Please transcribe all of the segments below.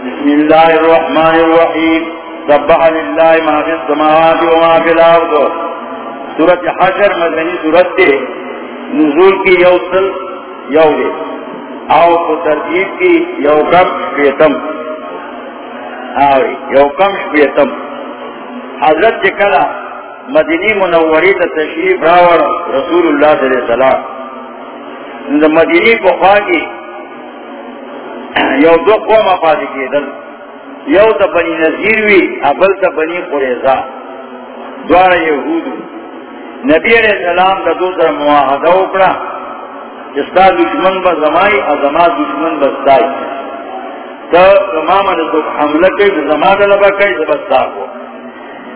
بسم الله الرحمن الرحيم. سبح لله ما في السماوات وما في الأرض. سورة حشر مدنی سورت دے. نزول کی یوصل یو دے او کو ترتیب کی یو کم شپیتم. آوی you come شپیتم. حضرت کلا مدنی منوری تا تشریف راور رسول اللہ صلی اللہ علیہ وسلم. مدنی کو خواہی یو دو قوم افادی کی دل یو تا بنی نظیر وی ابل تا بنی قریضا دوارا یہودو نبی علیہ السلام دا دو سر معاہدہ اکڑا جستا دشمن با زمائی ازما دشمن بستائی تا زمام نسو حملہ کئی تو زما دلبا کئی تو بستا کو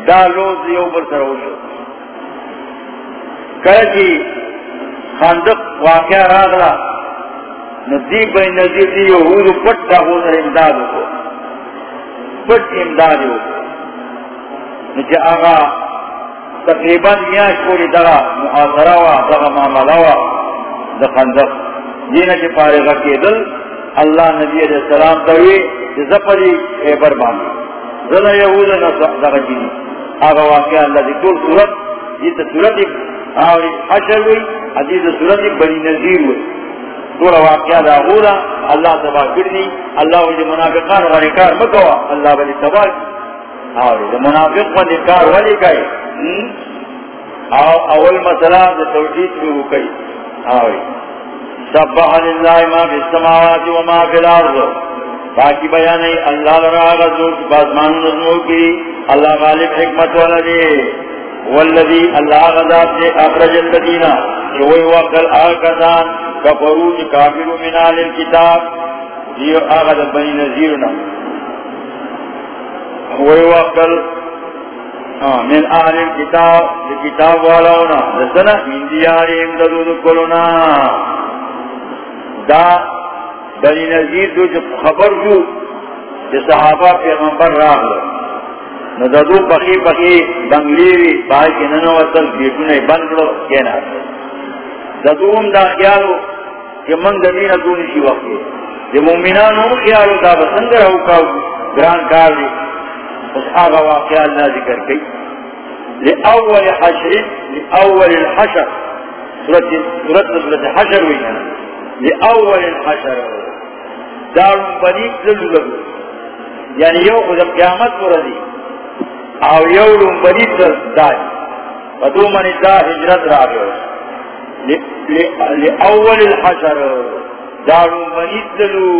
دا لوز یو پر سر ہوشو کہا خاندق واقعہ راغلا نزدیک بھائی نزدیک دی یہود پٹ کا ہو سر امداد کو پٹ امداد ہو۔ نیچے آگا تقریباً میاش پوری دغا محاصرہ وا دغا معاملہ وا، دا خندق۔ دینا چی فارغہ کی دل اللہ نبی علیہ السلام توی چی زپری ایبر باندی ذلہ یہود دغا جینی آگا واقعہ اللہ دی طول صورت جیتا صورت آوری حشر ہوئی، حدیث صورت بنی نظیر ہوئی۔ تھوڑا واقعہ دا غورا، اللہ تباہ کرنی اللہ وجہ منافقان غنی کار مکوا، اللہ ولی تباہ کی۔ آوری منافق ولی کار ولی کئی۔ اول مسئلہ دا توجید شروع کئی۔ آوری، سبح للہ ما فی السماوات و ما فی الارض۔ باقی بیانی اللہ لرا غزور کی بازمان نظمو کی۔ اللہ غالب حکمت والا دے۔ والذی، اللہ غذاب دے، اخرج اللذین جو وی وقل آکتان کفروج کافر من آل الكتاب. دیو آغا دا بنی نظیرنا وی وقل من آل الكتاب دی کتاب والاونا. دسنا من دیاریم ددود کلونا. دا بنی نظیر دو جو خبر جو دی صحابہ پیغمبر راہ لو نو ددو پخی پخی بنگلیوی بائی کی ننو وصل بیٹونے بنگلو کینا ددو ہم دا خیالو کہ من دمین دونی شی وقت دی مومنان ہم خیالو دا بسندر ہو کاؤ گران کار دی اس آغا واقعہ اللہ ذکر کئی لأول حشر، لأول الحشر. سورت سورت حشر ہوئی لأول الحشر. دار بنی للو لگو. یعنی یو خود قیامت کو رضی او یو لن بنی دائی ودو من دا حجرت را گئے لأول الحشر. دارو بنی دلو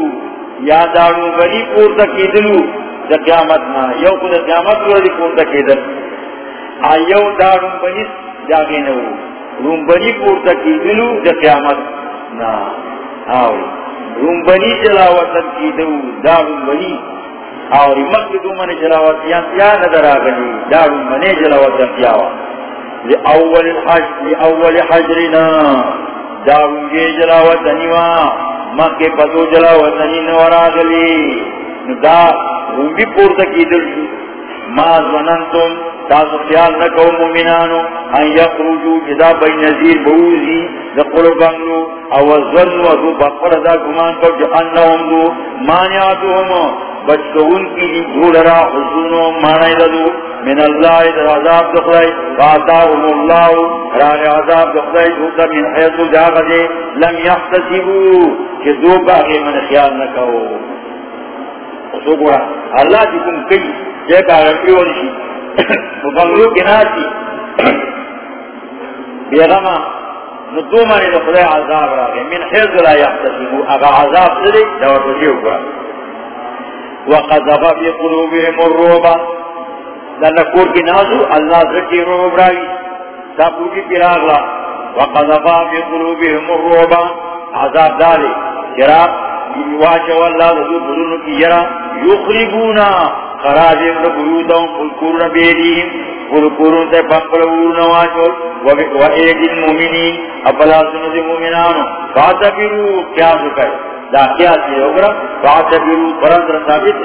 یا دارو بنی پورتا کی دلو دا قیامت نا. یو خود قیامت رو پورتا کی دل آیو دارو بنی جاگے نو روم بنی پورتا کی دلو دا قیامت نا. آوی روم بنی جلاوطن کی دلو دارو بنی. آوری. مقدو من جلاوطن یا ندر آگلی. دارو بنی جلاوطن یاوا لأول الحج لأول حجرنا. دارو جے جلاوطنی وا مکہ پتو جلاوطنی نورا گلی. دا روم پورتا کی دل ما ظننتم تاسو خیال نکو مومنانو، ان یخرجو جدا بی نظیر بوزی دا قلو بنگلو. او ظنو ادو بقر دا گمان کو جو انہم دو مانیاتو ہمو ہم بچکون کی دی بھول را حسونو مانی ددو من اللہ در عذاب دخلائی. فاتاهم اللہ راغ عذاب دخلائی. دوتا من حیثو جاگ دے. لم یحتسیبو کہ دو باقی من خیال نکو سو گوڑا. اللہ جی کم کئی. جے باغی پیونشی بنگلو کے ناسی بیغما ندو مانی دخلے عذاب راگے من حیث لا یحتسیبو اگا عذاب سرے. دور تجیو گا وقذف في قلوبهم الروبا لنکور کی نازو اللہ زکی روب راوی تابوٹی پیراغلا وقذف في قلوبهم الروبا عذاب دالے جرا واجو اللہ ذو بلون کی جرا. یخربونا خراجم لبیوتهم فلکورن بیدیم فلکورن تے پکڑورن واجو و ایدی المومنین. اپلا سنو دی مومنانو. فاتبیرو کیا سکر دا برندر ثابت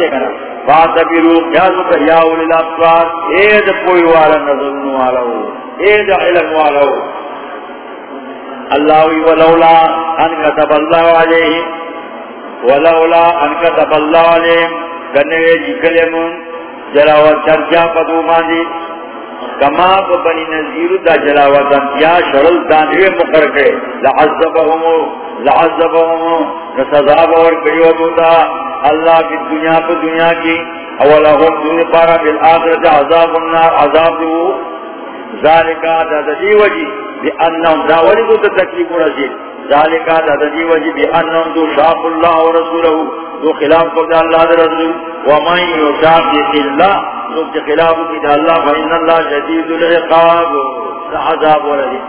یا اولی الابسوار اید والا نظرن والا ہو اید علم والا ہو اللہ ولولا ان كتب ولولا ان كتب الله عليهم جی کلمون جلاوت چرچا پدو ماندی۔ کما کو بنی نظیر دا جلاوت انتیا شرل دانوے مقر کے لعذبہمو لعذبہمو نسزاب اور کریو دوتا اللہ کی دنیا پہ دنیا کی اولہم دون پارا بالآخرت عذاب النار، عذاب دو۔ ذالکا دا دی وجی، بی انہم، دا ولی کو تکلیف رسید ذالکا دا دی جی وجی بی انہم دو شاق اللہ و رسولہ دو خلاف کو دا اللہ دا رسول ومن یشاق دی اللہ دو خلاف کی دا اللہ فإن اللہ شدید العقاب دا عذاب و ولدی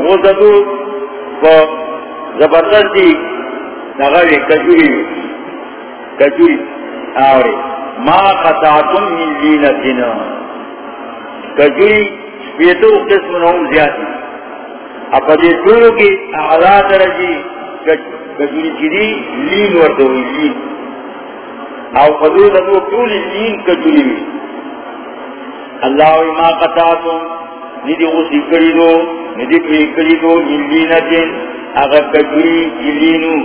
وہ دو کو زبردستی نغوی کجوری کجوری آوری ما قطعتم من زینتنا کجوری بیتو قسم نوم زیادی اپا دی کی اعلا درجی کجوری چیدی لین وردوی لین. او قدو دو طولی لین کجوری وی اللہ ما قطعتم، ندی غسی کری دو، ندی پی کری دو من لینتن اگر کجوری لینو،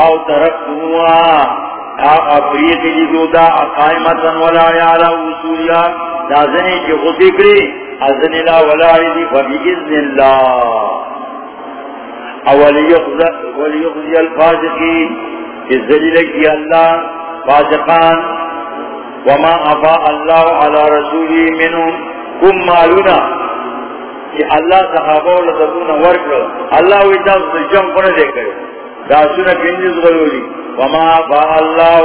او ترکتموا او افریت لیدو دا قائمتا ولا یعلا وصولیا دا زنی چی خودی کری. ازن لا ولا عیدی فبیئذن اللہ ولیخزی الفاسقین ازدلیل کی اللہ فاسقان. وما افا اللہ علی رسولی منون کم مالونا. کہ اللہ صحابہ لتکون ورک اللہ ویتا جم پڑے دے کرے. داسونا کنجز غلولی. وما با اللہ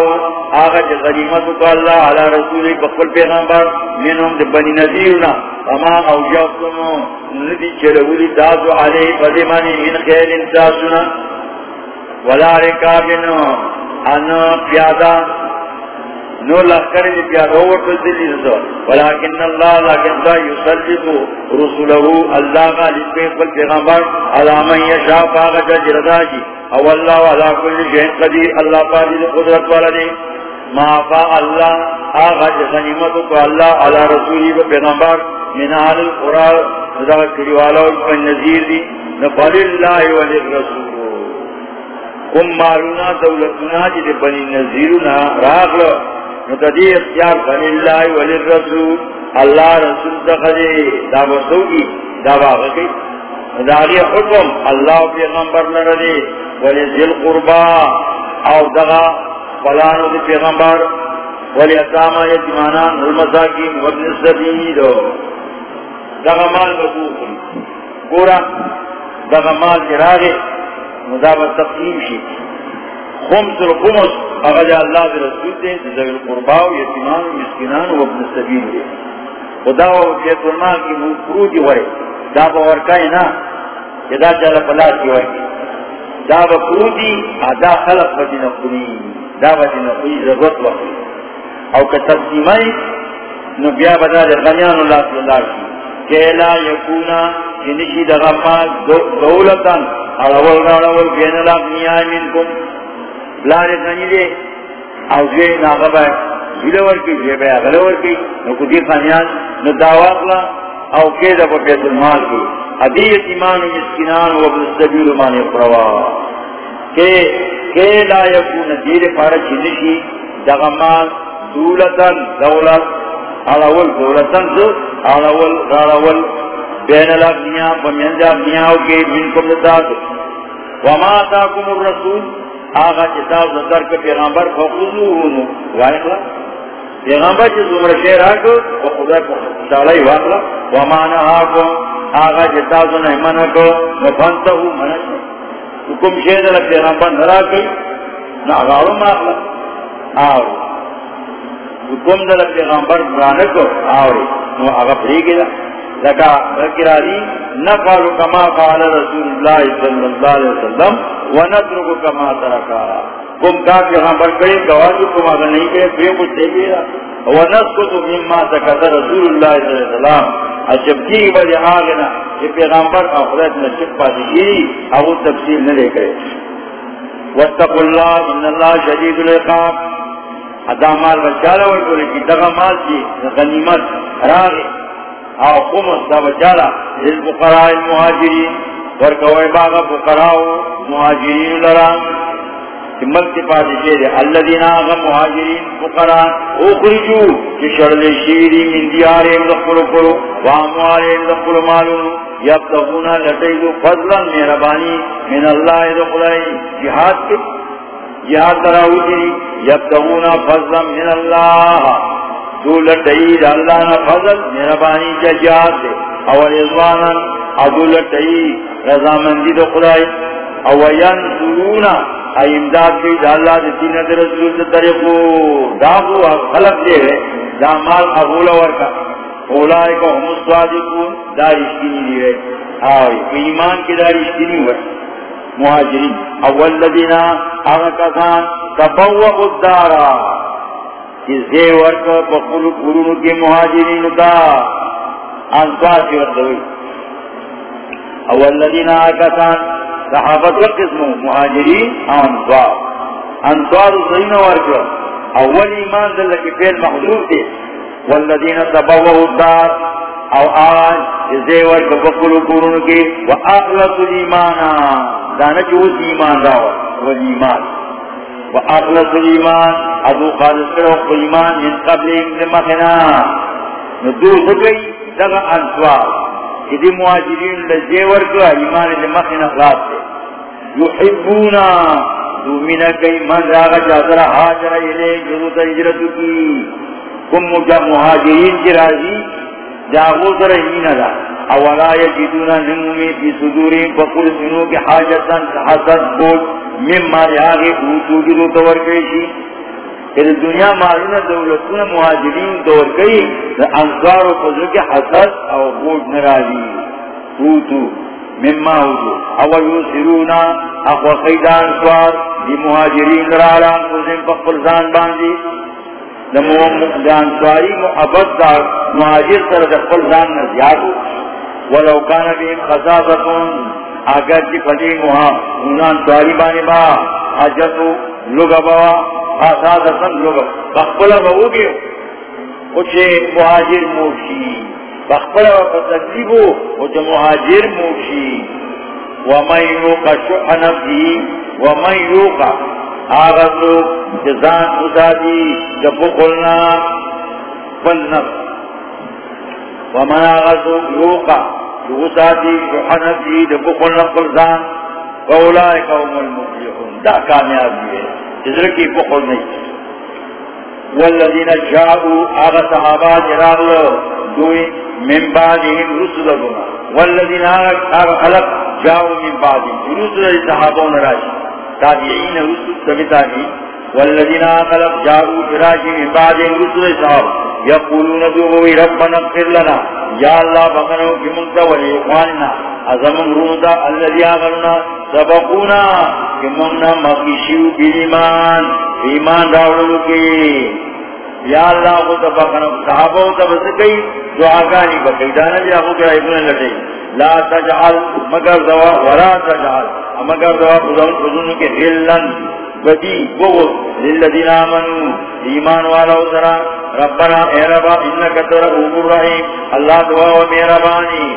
آغا چه غنیمتو کا اللہ علا رسولی بقل پیغمبر منهم دی بنی نذیرنا وما اوجافتمو ندی چلولی داسو علی قدمانی من خیر انتاسونا. ولا رکابنو انو پیادا. نو لخکر دی پیادا ورطل دلی رسو ولیکن اللہ لیکن دا یسلطو رسولہو اللہ کا لسپین پیغمبر علامان یشاف آغا جردا جی. او اللہ علا کل شہن قدیر اللہ پاکی قدرت والا دے ما فا اللہ آغا جسنیمتو کو اللہ علا رسولی و پیغمبر من آل القرآن نظر کریوالا و نظیر دی نفل اللہ ولی رسول. کم مارونا دولتنا جی دی بنی نظیرنا راغل نتدی اختیار فل اللہ ولی رسول. اللہ رسول دخلے دعوة سوگی دعوة غکی داغی حکم، اللہ پیغمبر لردے ولی ذل قربا، او دغا فلانو دی پیغمبر. ولی اتاما یتیمانان والمساکین وابن السبید دغا مال بسوخی گورا دغا مال جراغی مدابت تقسیم شی خمس الخمس اغجا اللہ دی رسول دے ذل قربا و یتیمان و مسکنان وابن السبید دے خدا و بیت المال کی مفروجی ہوئے دا باورکائی نا کہ دا چلا پلا کی ہوئے دا بکروتی دا خلق بجی نقلی دا بجی نقلی ضرورت وقتی او که تقسیمائی نو بیا بدا در غنیان اللہ صلی اللہ کی کہ لا یکونا جنشی دا غمال دولتا اول غارول بین اللہ نیائی منکم. لاری غنی دے، او جوی ناغبا زیلور کی جوی بیا غلور کی، نو کدی خانیان، نو داواقلا او که دا بیت المال کی. ادی یتیمان مسکنان و ابن السبیل مانی پروا کہ کہ لا یکون دیر پارا چنشی دغمان دولتن دولت الاول دولتن دو الاول غاراول بین الاغنیاء ومینجا اغنیاء کے منکم دتاز وما تاکم الرسول، آغا چتاز در کے پیغمبر فخذوہنو وائقلا پیغمبر چیز عمر شیر آگو و خدا شالائی واقلا وما نهاکم آغا جتازو نحمن کو نفنتہو منشو حکم شید اللہ پیغمبر نرا کئی ناغارو ماغلا آوری حکم دل پیغمبر برانکو آوری نو آغا پریگی دا. لکا رکی را دی نفعلو کما قال رسول اللہ صلی اللہ علیہ وسلم ونترکو کما ترکا. کم کا پیغمبر کئی گوازو کم آغا نہیں کئی پری کچھ دے گیا ونسکتو مما تکتا رسول اللہ صلی اللہ علیہ وسلم. اچھب کی بجے آگنا یہ پیغمبر افراد نشک پاسی گیری او تفصیل نہ لے کرے. واتقوا اللہ، ان اللہ شدید العقاب. ادا مال بچالا ورکولی کی دغا مال کی غنیمت راغی او خمس دا بچالا للفقراء المہاجرین ورکوئی باغا فقراء مہاجرین لران ملک پادشے دے. الذین آغا مہاجرین فقران اخرجو کی شرل شیری من دیاریم دخلو کرو. وامواریم دخلو مالون یبتغونا لٹیدو فضلا مہربانی من اللہ دخلائی. جہاد کے جہاد تراؤ جی یبتغونا فضلا من اللہ۔ دو لٹید اللہ نا فضل مہربانی جہاد دے۔ اور ازوانا ادو لٹید رضامندی دخلائی او ینصرونا ای امداد کی دا اللہ دی دین دی رسول دی طریقو۔ دا ہو خلق دے ہے، دا مال اغولا ورکا۔ اولائی کو ہم صادقون دا رشتینی دی ہے۔ آئی ایمان کی دا رشتینی ورکا۔ مہاجرین اول لدینا اغا کسان تبوق الدارا کسی ورکا بقل قرون کی مہاجرین دا. انسوار کی وردوئی اول لدینا اغا کسان صحابت و قسم مہاجرین انصار انصار زین ورکر اول ایمان دل کی فیل محضور دے. والذین تبوہو الدار. او آج جزے ورکر بقل قرون کے. و اخلص الایمانا. دانا چوز ایمان داور والایمان و اخلص الایمان، ابو خالص کرو ایمان من قبل امد مخنا ندو سکئی دغا انصار ادی مہاجرین لزیور کا ایمان لمخن اخلاص دے یحبونا دو منہ کئی من راگا چاہترا حاجر ایلے جدو تجرتو کی کم مجا مہاجرین کی راضی جاغو در ایمین دا اولا یجدونا نمومی فی صدورین فقل سنو کی حاجتا حسد بود، مما ریاغی اوتو جدو تورکیشی کہ دنیا معلوم دولتون مہاجرین دور گئی انصار و فضل کے حسد او بوجھ نراجی اوتو، مما اوتو. او یوسرونا اخو خیدہ انصار دی مہاجرین رالان خزن پقل زان باندی. دا انصاری محبت دا مہاجر سر دا قل زان نزیادو ولو کان بیم خصاصتون اگر کی فدی مہا انصاری بانی با حجتو لگا بوا آساد سن لوگ بخبلا بہو گے کچھ مہاجر موشی بخبلا بتکلیبو کچھ مہاجر موشی ومن یوقا شح نفسی ومن یوقا آغاز لوگ جزان ازادی جبخلنا فلنفس ومن آغاز یوقا ازادی شح نفسی جبخلنا فلزان فاولائک هم المفلحون. دا کامیابی ہے جزر کی بخل نہیں. والذین جاؤوا آغا صحابات اراغلو دوئی من بعدهم رسولنا والذین آغا خلق جاؤوا من بعدهم رسول صحابون راشي تابعین رسول سبتانی والذین آغا خلق جاؤوا براشي من بعدهم رسول صحاب یقولون دوغوی ربنا اغفر لنا. یا اللہ بغنو کی منتا ولی اخواننا ازمم رودا اللذی آغلنا سبقونا کہ ممنا مقیشیو بیمان ایمان راولو کی۔ یا اللہ کو تبقنا صحابہ تب سکئی دعاگانی بکی دانا جا خود رائبون لٹے۔ لا تجعل، مگر دوا ولا تجعل، مگر دوا خودن خودنو کے غلن۔ بدی بغض للذین آمنوا. ایمان والا سرا. ربنا اے ربا انکا ترہو الرحیم. اللہ دعا و میربانی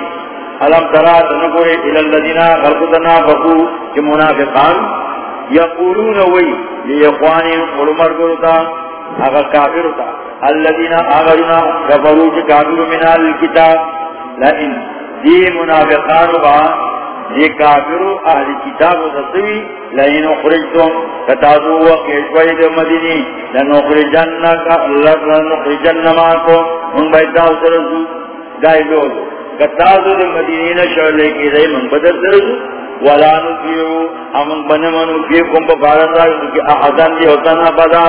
علم ترا تنکوری الالذین خلقتنا بخو کہ منافقان یقولون وی لیقوانی قلمر گلتا اگا کافرتا. الذین آغرنا کفرو چی کافر من الکتاب. لئن دی منافقان با دی کافر اہل کتاب و تصوی لئن اخرجتم کتازو وقیشوی دی مدینی لنخرجن ماکو من بیتاو سرسو دائی لولو کتازو دی مدینین شعلے کی دائی من بدر سرسو ولا نفیو امن بنمنو فیکم بفارت راکتو کی احضان دی ہوتنا بدا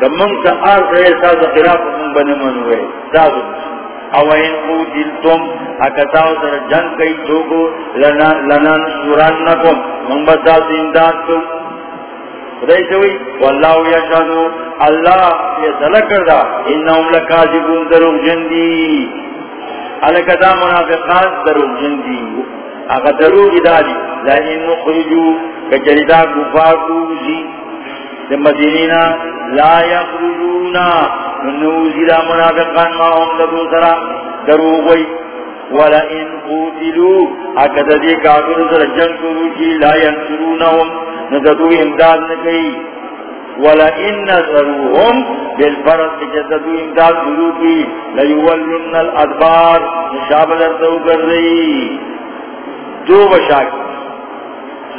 کمم تا آر سرے ساز خلاف من بنمنو ہے سازو اوین او دلتم اکتاو سر جنگ کئی چوکو لنان سورانکم من بساز انداد تو خدای چوئی واللہ یشہدو، اللہ یہ سلک کردا انہم لکاذبون دروغ جندی۔ الکتا منافقات دروغ جندی۔ اگر دروغ دادی، لئن نخرجو کچریتا کفاکوزی مدینینا لا یخرجونا۔ نوزی دا منافقان ما هم لدو سرا دروغوی ولئن قوتلو، اگر دی کافر سر جنگ کرو کروشی لا ینصرونهم نددو امداد نکئی ولا ان نصروهم بالفرد جددو امداد شروع کی، لیولن الادبار، نشاب لردو کر رہی دو بشاک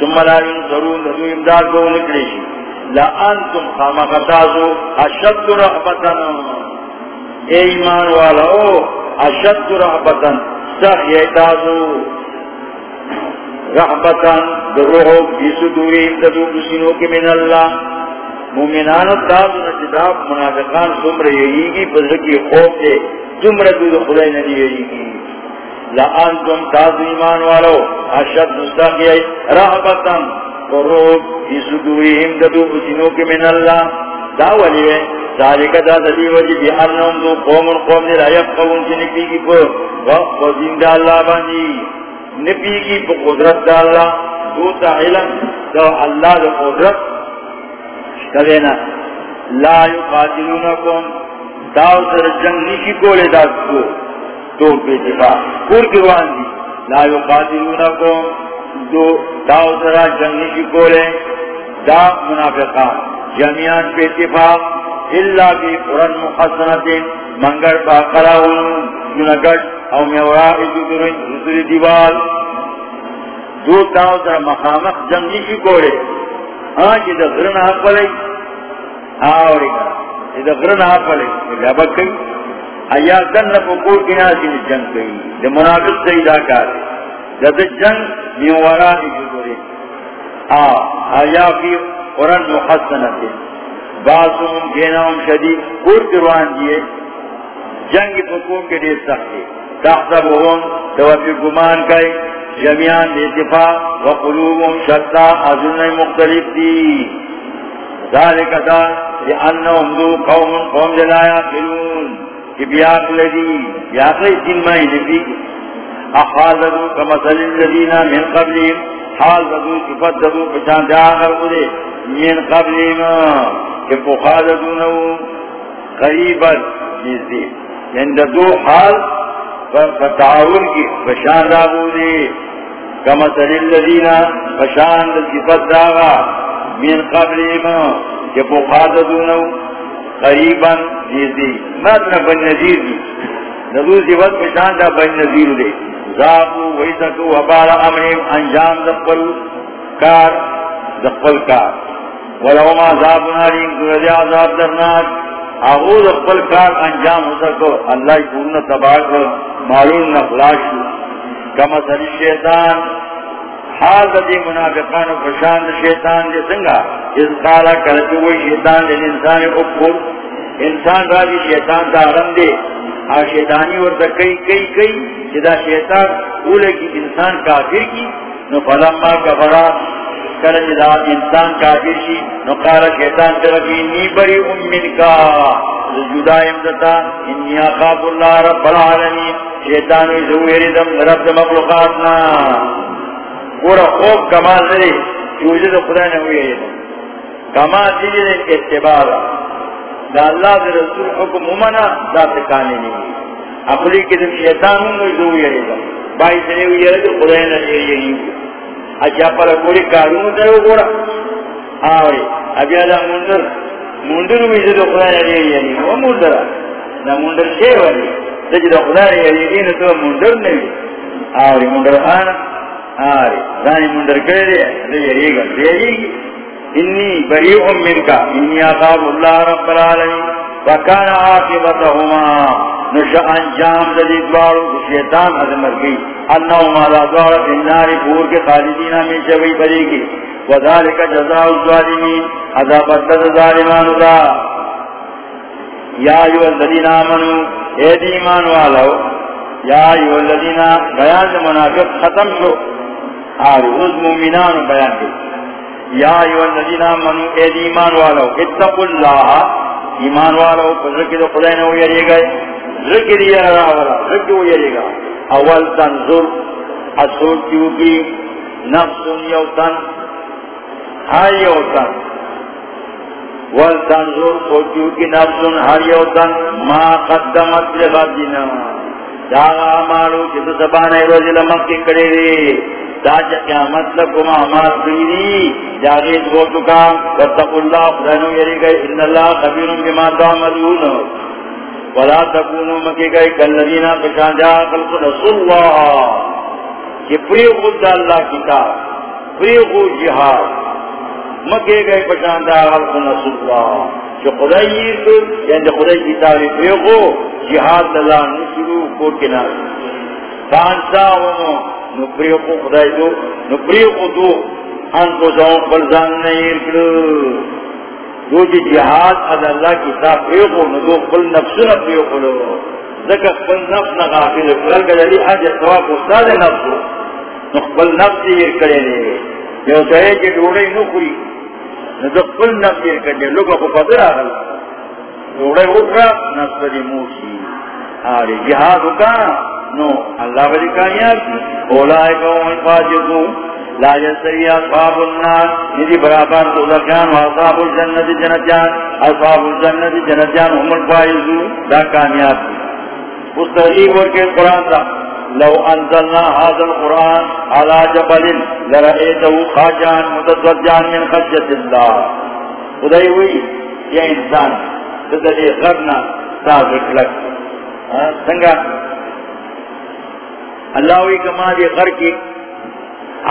ثم لا ينصرون نددو امداد کو نکلی لأنتم خامقتازو اشد رحبتنا اے ایمان والا، او، اشد رحبتن سخ یتازو رحبتن دروحو بیسدوریم ددو بسینو کے من اللہ. مومنان تازو نجداب منافقان سمر یہیگی بزرکی خوف دے سمر دو خدای ندی یہیگی لأنتم تازو ایمان والو اشد سخ یتازو رحبتن قروب فی صدورهم ددو کے من اللہ. دا ولی ذالک دا وجی دو قوم قوم لا یفقون چی کی وقت دا اللہ کی قدرت دا اللہ. دو تا علم، دا اللہ دا قدرت. لا یقاتلونکم. داو سر جنگ نیشی کولے دا کو تو پی دفاع. کور دی، لا یقاتلونکم. دو داو ذرا جنگی کی کولے دا منافقان یعنی جمعیان پہ اتفاق اللہ بھی قرآن محسنت منگر با قراؤن جنگٹ او میورائی جدرین رسول دیوال. دو داو ذرا مخامق جنگی کی کولے ہاں جی دا غرن حق پلے، آوری کرا جی دا غرن حق پلے لبک کئی ایا دن پکور کی ناسی جنگ کئی، دا منافق سیدہ کار جد جنگ میورا جدوری آیا فی قرآن محسنت باسم جینام شدید پور کروان دیئے جنگ پکون کے دیر سختی تحسبون توفی گمان کئی۔ جمعیان اتفاق وقلوبهم شتا ازن مختلف دی۔ ذالک دا لئنہم دو قوم قوم جلایا خلون کہ بیاق لدی بیاق لدی دن مائی نبی احاذو كمثل الذين من قبلهم حاذو كفتذو بشان جاغر قدي من قبلهم كفخاذو قريبا جزي يعني دو حال، فتعاون کی، بشان راغو دے كمثل الذين، بشان كفت داغا، من قبلهم كفخاذو قريبا جزي ما تنبا النذير دي نذو زیوت بشان دا بن نذیر دے ذاقو ویسکو وبال امرهم انجام دقل کار دقل کار. ولو ما ذاب ناریم کرد عذاب درناک. اغو دقل کار انجام ہو سکو اللہ پورن تباک معلوم نخلاش کما سری شیطان، حال دی منافقان و پرشان شیطان دے سنگا. اس قالا کرتی ہوئی شیطان دے انسان اکفر. انسان راجی شیطان دا غم دے ہاں شیطانی اور کئی کئی کئی جدا شیطان اولے کی انسان کافر کی، نو فلما کفرا، کل جدا انسان کافر کی، نو قال شیطان ترکی انی بری امین کا جدا امدتا انی آخاب اللہ رب العالمین شیطانوی زویری دم، رب مخلوقاتنا۔ پورا خوب کمال دے چوجد خدا نے ہوئے کمال دیجیے اتبارا دا اللہ دا رسول حکم امنا دا تکانے نہیں۔ اپلی کے دن شیطان ہوں گئی دو یری دا بائی سنے ہوئی یری دا خدای نا یری یری اچھا پلا کوری کارون دا ہو گورا۔ آوری ابھی اللہ مندر مندر ہوئی دا خدای نا یری یری وہ مندر نا مندر شے والی دا جدا خدای نا یری یری نا تو مندر نہیں۔ آوری مندر خانا آوری دانی مندر کرے دے۔ یری گا، دے یری گا انی بریء منکا انی اخاف اللہ رب العالمین وکان عاقبتهما. نش انجام ذی دوارو شیطان عظمت گئی انہما لا دوار النار. پور کے خالدین میں چوی بری گی وذالک جزاء الظالمین. عذاب الظالمان ذا یا ایو الذین آمنو. اے ایمان والو. یا ایو الذین بیان منافق، ختم شو اور اس مومنان بیان کی یا ایو الذین آمنوا اے ایمان والو، اتقوا اللہ. ایمان والو ذکر دو خدای نے یری گئے ذکر یہ رہا والا ذکر یری گا اول تنظر اصول کیوں کی؟ نفس یوتن ہر یوتن ول تنظر کو کیوں کی نفس ہر یوتن ما قدمت لغدنا جاگا مالو جس زبان روز لمک کے کڑے رہے تاج قیامت ہو چکا۔ اللہ خدانو یری گئے۔ ان اللہ خبیر بما تعملون۔ ولا تکونو مکی گئے۔ کالذین پشان جا خلق رسول اللہ۔ کہ خود اللہ کتاب پریو خود جہاد۔ مکی گئے پشان جا خلق رسول اللہ۔ جو خدای تو یعنی خدای کتاب خود جہاد اللہ نشرو کو کنار۔ ہوں نپریو کو خدای دو نپریو کو دو۔ ان کو جاؤں بلزان نہیں کرو دو جی جہاد از اللہ کی صاحب پریو کو ندو قل نفس نپریو کو لو ذکر قل نفس نغافل قل گجلی آج سواب استاد نفس نقبل نفس یہ کرے لے۔ جو کہے کہ ڈوڑے نکری ندو قل نفس یہ کرے لوگا کو پدر آگل ڈوڑے اٹھا، نفس دی موشی آرے جہاد ہوکا نو، اللہ بری کامیاب اولائے قوم الفاجرون لا یستوی اصحاب النار۔ ندی برابر تو لکان و اصحاب الجنت جنتیان۔ اصحاب الجنت جنتیان هم الفائزون۔ دا کامیاب اس تحریب ورکے قرآن دا۔ لو انزلنا هذا القرآن على جبل لرأيته خاجان متصدعان من خشية الله خدای ہوئی یہ انسان تدلی غرنا سازک لک ہاں، سنگا۔ اللہ وی کما دی غر کی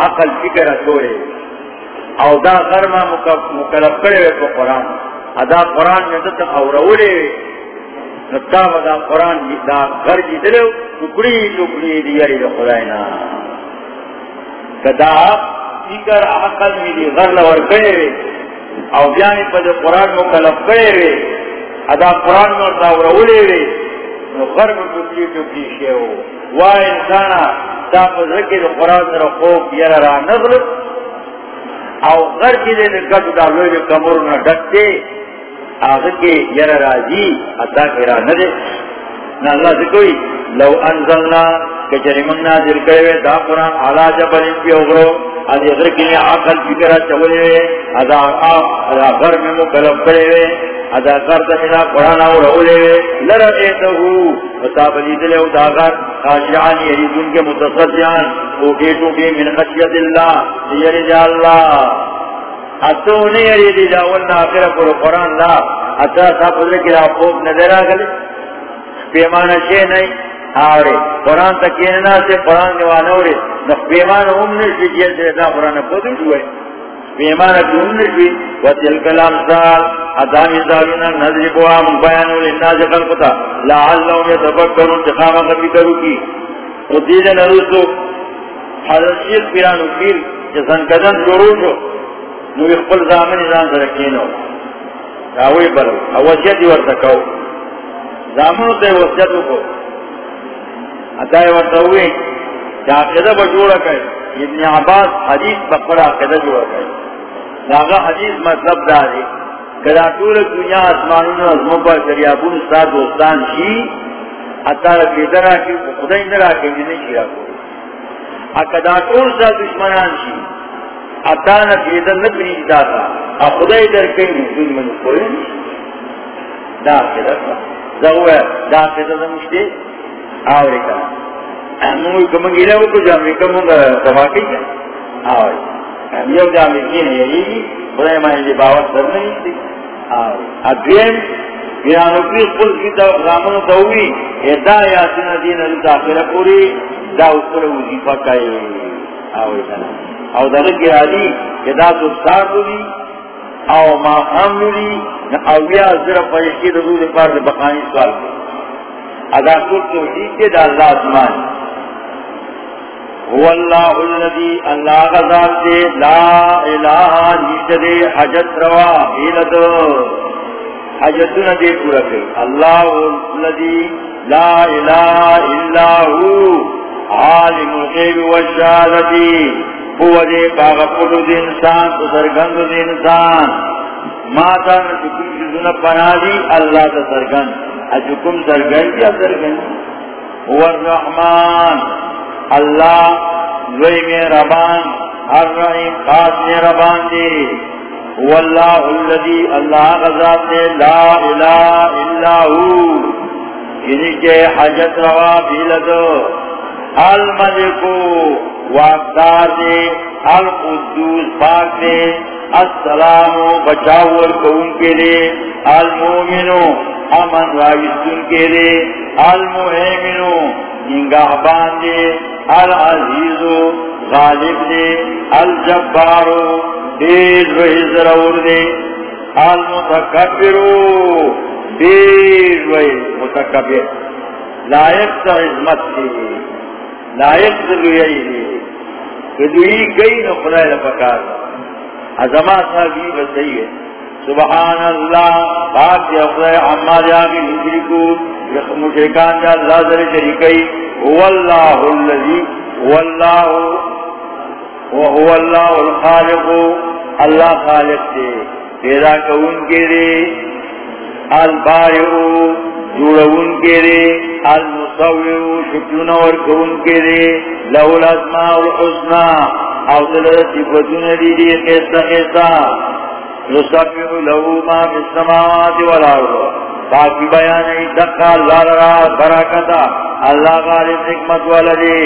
عقل فکر چھوڑے او دا غر ما مکلف کرے وے کو قرآن. ادا قرآن میں دتا او رولے نتا دا قرآن جی دا غر جی دلو ٹکڑی ٹکڑی دی یری دا خداینا کدا فکر عقل میں دی غر لور کرے وے. او بیانی پا دا قرآن مکلف کرے وے. ادا قرآن میں دا رولے وے. نو غر میں ٹکڑی ٹکڑی ہو. وا انسانا دا ذکر قرآن در خوب یر را نظر او غر دے نکت دا لوی کمر نہ ڈکتے. آخر کے یر راجی اتا کرا ندے. نا اللہ سے کوئی لو انزلنا کچری من نازل کرے دا قرآن علا جبل انپی اغرو. از اگر کنی آقل فکرہ چولے ادا غر میں مکلف کرے وے. ادا کرتا ملا قرآن اور اولے لرئیتہو وطاب لیدلے او داغر خاشعان یریدون یعنی کے متصدیان اوکے ٹوکے من خشیت اللہ یعنی یرید اللہ. اتو نہیں یریدی یعنی جاولنا آخر پر قرآن لا اتا صاحب ذکر آپ خوب نظر آگلے. پیمانہ شے نہیں آورے قرآن تکیننا سے قرآن نوانورے نف پیمانہ ہم نشوی جیسے دا قرآن پدر ہوئے. پیمانہ کی ہم نشوی وَتِلْكَ الْأَمْثَالِ ادام مثالنا نضربوا من بیان للناس خلقتا لعلهم يتفكرون تخاما فکرو کی ودید نرسو، حضرت شیخ پیرانو پیر جسن قدم شروع شو نو اخبر زامن ازان سرکینو راوی برو اوسیتی ورتکو زامنو تے وسیتو کو اتائی ورتوی چاقیدہ بجوڑا کئی ابن عباس حدیث بقرا قیدہ جوڑا کئی لاغا حدیث مطلب داری کدا طول دنیا اسمانون ازموں پر کریابون ساتھ دوستان شی اتارا پیدر آکی خدای اندر آکی جنی شیرا کو. اکدا طول ساتھ دشمنان شی اتانا پیدر نکنی جتا تھا خدای در کئی مجھول منو کوئی دا پیدر تھا زہو دا پیدر مشتے آوری کا نو کمنگی لے وہ کچھ امریکہ مونگا تباکی کیا آوری. یو جامی کی نہیں ہے خدای مانی دی باوت سر نہیں تھی ادویم بیانو کی قل کی رامن دووی ادا یاسین دین علی داخل پوری دا اکر وزیفہ کئی آوی کنا او دا رکی آلی کہ دا دستار دولی او ما خام او بیا زر فرشتی دا دول پار بقانی سوال کی ادا کل توحید کے دا اللہ ازمان هو اللہ الذي اللہ غزال دے لا الہ نشد حجت روا حیلت حجتنا دے پورا کر. اللہ الذي لا الہ الا ہو عالم الغیب والشہادتی هو دے باغ پلو دے انسان. تو سرگند دے انسان ماتا نتکم شدنا پنا دی اللہ تا سرگند. اجکم سرگند یا سرگند هو الرحمن. اللہ لوی میں ربان الرحیم خاص میں ربان دے واللہ اللذی اللہ غزات دے لا الہ الا ہو۔ یعنی کہ حجت روا بھی لدو الملکو واقدار دے القدوس پاک دے۔ السلامو بچاور کون کے لیے؟ المومنو امن راوستن کے لیے؟ المحیمنو نگاہ باندے، العزیزو، غالب دے، الجبارو، دیر وحی ضرور دے۔ المتکبرو، دیر وحی متکبر۔ لائق تا عظمت دے۔ لائق دلوئی دے۔ دلوئی گئی نو خدای لپکار۔ عظمات صاحبی بسئی ہے۔ سبحان اللہ پاک یا خدای عمال آگی مشرکو مشرکان جا اللہ ذر شریکی۔ واللہ اللذی واللہ وهو اللہ الخالق، اللہ خالق دے۔ پیدا کون کے دے؟ البارئ۔ جوڑون کے دے المصور شکلون ورکون کے دے لہو الاسماء الحسنہ او دلد صفتون دی دی خیستا خیستا نصفر لہو ما فی السماوات والارض. باقی بیان دقا اللہ را برکتا اللہ غالب حکمت والدی.